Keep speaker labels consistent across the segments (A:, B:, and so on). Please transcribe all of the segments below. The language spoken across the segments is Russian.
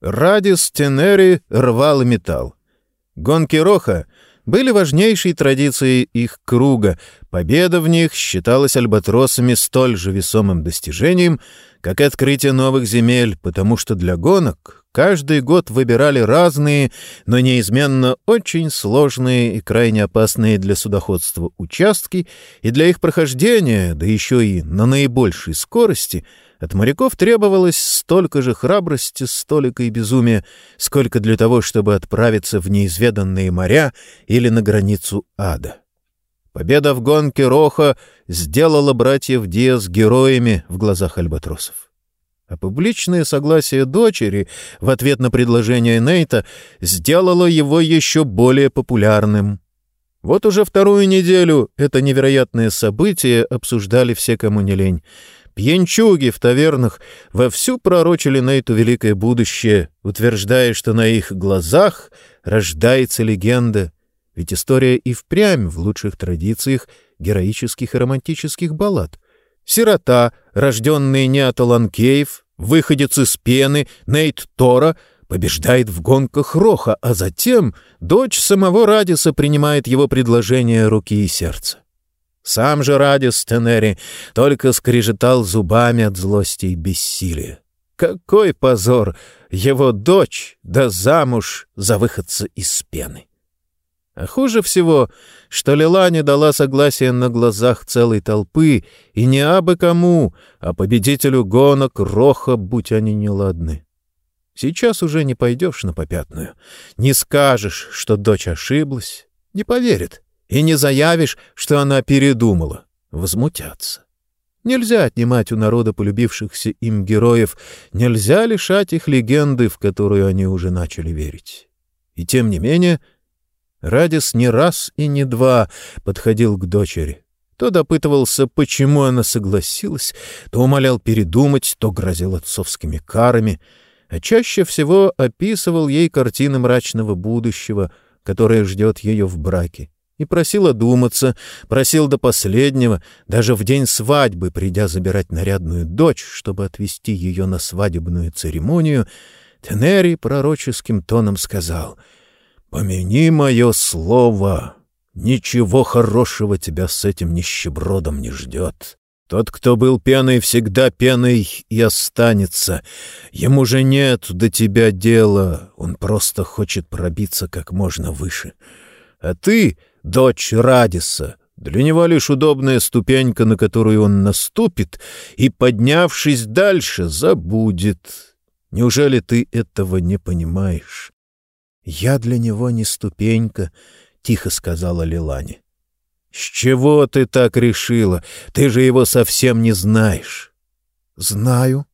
A: Радис Тенери рвал металл. Гонки Роха были важнейшей традицией их круга. Победа в них считалась альбатросами столь же весомым достижением, как и открытие новых земель, потому что для гонок каждый год выбирали разные, но неизменно очень сложные и крайне опасные для судоходства участки, и для их прохождения, да еще и на наибольшей скорости — от моряков требовалось столько же храбрости, столько и безумия, сколько для того, чтобы отправиться в неизведанные моря или на границу ада. Победа в гонке Роха сделала братьев Диас героями в глазах альбатросов. А публичное согласие дочери в ответ на предложение Нейта сделало его еще более популярным. Вот уже вторую неделю это невероятное событие обсуждали все, кому не лень — Пьянчуги в тавернах вовсю пророчили Нейту великое будущее, утверждая, что на их глазах рождается легенда, ведь история и впрямь в лучших традициях героических и романтических баллад. Сирота, рожденный не от Аланкеев, выходец из пены, Нейт Тора — побеждает в гонках Роха, а затем дочь самого Радиса принимает его предложение руки и сердца. Сам же Радис Тенери только скрежетал зубами от злости и бессилия. Какой позор! Его дочь да замуж за выходца из пены. А хуже всего, что Лила не дала согласия на глазах целой толпы, и не абы кому, а победителю гонок Роха, будь они неладны. Сейчас уже не пойдешь на попятную, не скажешь, что дочь ошиблась, не поверит и не заявишь, что она передумала. Возмутятся. Нельзя отнимать у народа полюбившихся им героев, нельзя лишать их легенды, в которую они уже начали верить. И тем не менее, Радис не раз и не два подходил к дочери. То допытывался, почему она согласилась, то умолял передумать, то грозил отцовскими карами, а чаще всего описывал ей картины мрачного будущего, которое ждет ее в браке и просил одуматься, просил до последнего, даже в день свадьбы, придя забирать нарядную дочь, чтобы отвезти ее на свадебную церемонию, Тенери пророческим тоном сказал «Помяни мое слово, ничего хорошего тебя с этим нищебродом не ждет». Тот, кто был пеной, всегда пеной и останется. Ему же нет до тебя дела, он просто хочет пробиться как можно выше. А ты дочь Радиса. Для него лишь удобная ступенька, на которую он наступит, и, поднявшись дальше, забудет. Неужели ты этого не понимаешь? — Я для него не ступенька, — тихо сказала Лилани. — С чего ты так решила? Ты же его совсем не знаешь. — Знаю,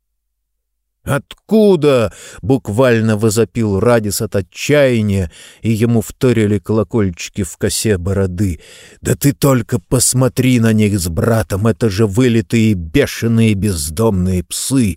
A: «Откуда?» — буквально возопил Радис от отчаяния, и ему вторили колокольчики в косе бороды. «Да ты только посмотри на них с братом, это же вылитые бешеные бездомные псы!»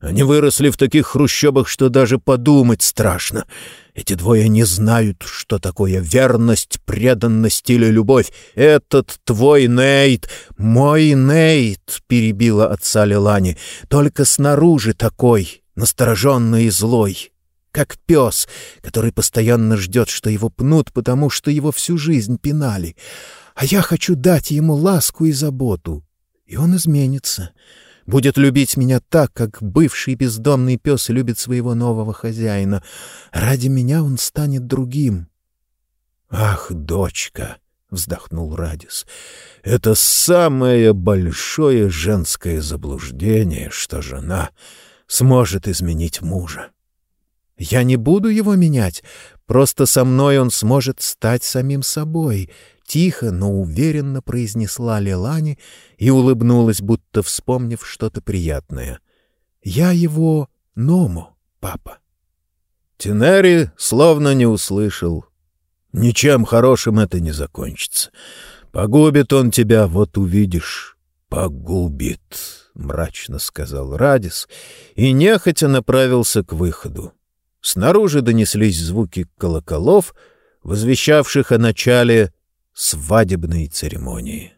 A: Они выросли в таких хрущобах, что даже подумать страшно. Эти двое не знают, что такое верность, преданность или любовь. Этот твой Нейт, мой Нейт, — перебила отца Лилани, — только снаружи такой, настороженный и злой, как пес, который постоянно ждет, что его пнут, потому что его всю жизнь пинали. А я хочу дать ему ласку и заботу, и он изменится» будет любить меня так, как бывший бездомный пес любит своего нового хозяина. Ради меня он станет другим. — Ах, дочка! — вздохнул Радис. — Это самое большое женское заблуждение, что жена сможет изменить мужа. Я не буду его менять, просто со мной он сможет стать самим собой, Тихо, но уверенно произнесла Лелани и улыбнулась, будто вспомнив что-то приятное. «Я его Ному, папа». Тинери словно не услышал. «Ничем хорошим это не закончится. Погубит он тебя, вот увидишь. Погубит», — мрачно сказал Радис и нехотя направился к выходу. Снаружи донеслись звуки колоколов, возвещавших о начале свадебной церемонии.